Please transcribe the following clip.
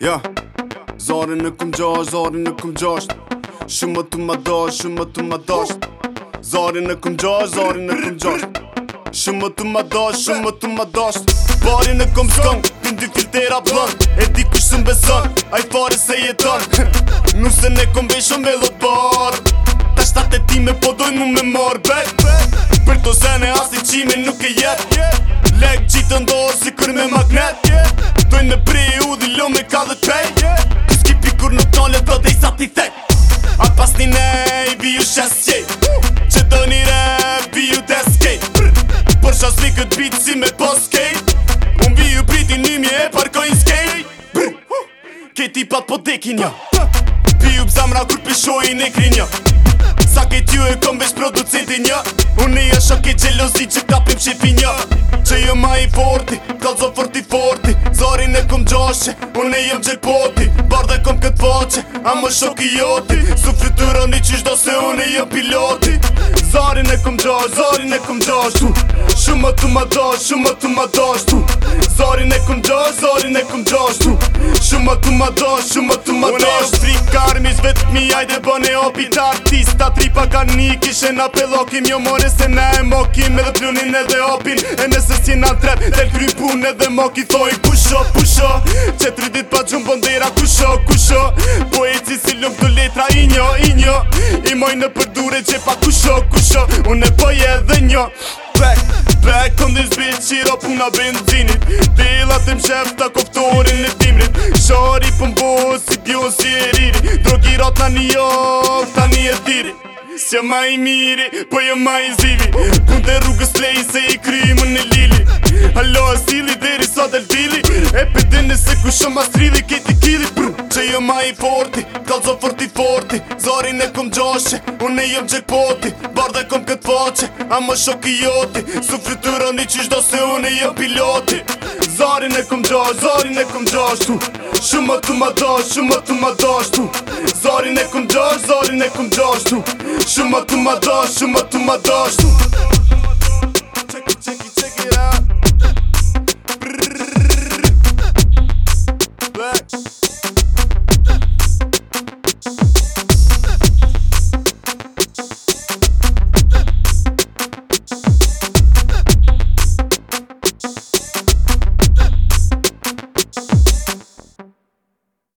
Ja, zorën në këm gjosh, zorën në këm gjosh Shumë të më dosh, shumë të më dosh në këm gjosh, zorën në këm gjosh Shumë të më dosh, shumë të më dosh në këm skëm, të ndy filtera blën E di kush të më a i fare se jetën Nusë në këm beshën me lotë barë Ta shtate ti me podoj mu me marë, bej Për të zene asë qime nuk e jetë Lekë gjitë ndohë si kërë me magnet Dojnë me pri ti A pas një nej, i biju shesje Që do një re biju deske Por shas një këtë bitë si me poske Unë biju priti një mje e parkojnë skej Këtë pat po deki një jo. Biju bzamra kur pishoj e nekri një jo. Sa këtë ju e kom vesh producenti një jo. Unë i është ake gjelozi që kapim shifin një Që jë ma i forti, kalzo forti forti Zorin e kom gjoshe, unë i jëm gjelpoti qe A më shok i joti Su fiturani qysh do se une jo piloti Zarin e kom gjash, zarin e kom gjash tu Shumë të ma dash, shumë të ma dash tu Zarin e kom gjash, zarin e kom gjash tu Shumë të ma dash, shumë të ma dash Une është frik armis, vetë mi ajde bëne opi të artista Tri ka një kishe na pelokim Jo more se ne e mokim edhe plunin edhe opin E nëse si na trep, del kry edhe moki Thoj kusho, kusho, që tri dit pa gjumë bondera Kusho, kusho, lëmë të letra i njo, i njo I moj në përdure që pa kusho, kusho Unë e poj edhe njo Back, back on this bitch, i ro puna benzinit Dillat e mqef të koptorin e timrit Shori pëmbo, si bjo, si eriri Drogi rot na njo, ta një e diri S'ja ma i miri, po jo ma i zivi Kunde rrugës lej se i krymë në lili Halo asili, deri sot el E për dine se ku shumë asrili keti jo ma i porti, kalë forti forti Zorin e kom gjoshe, unë e jëmë gjek poti Barda kom këtë faqe, a më shok i joti Su fritura një që se unë e piloti Zorin e kom gjoshe, zorin e kom gjoshe tu Shumë të ma gjoshe, shumë të ma gjoshe tu Zorin e kom gjoshe, zorin e kom gjoshe tu Shumë të ma gjoshe, shumë të ma gjoshe tu